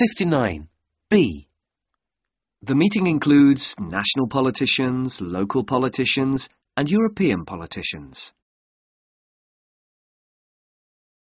59. B. The meeting includes national politicians, local politicians and European politicians.